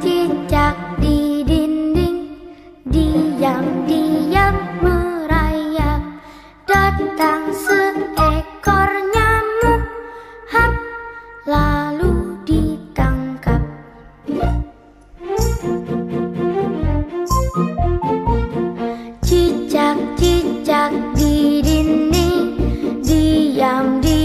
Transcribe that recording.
cicak di dinding Diam-diam merayap Datang seekor nyamuk Hap, lalu ditangkap. Cicak-cicak di dinding Diam-diam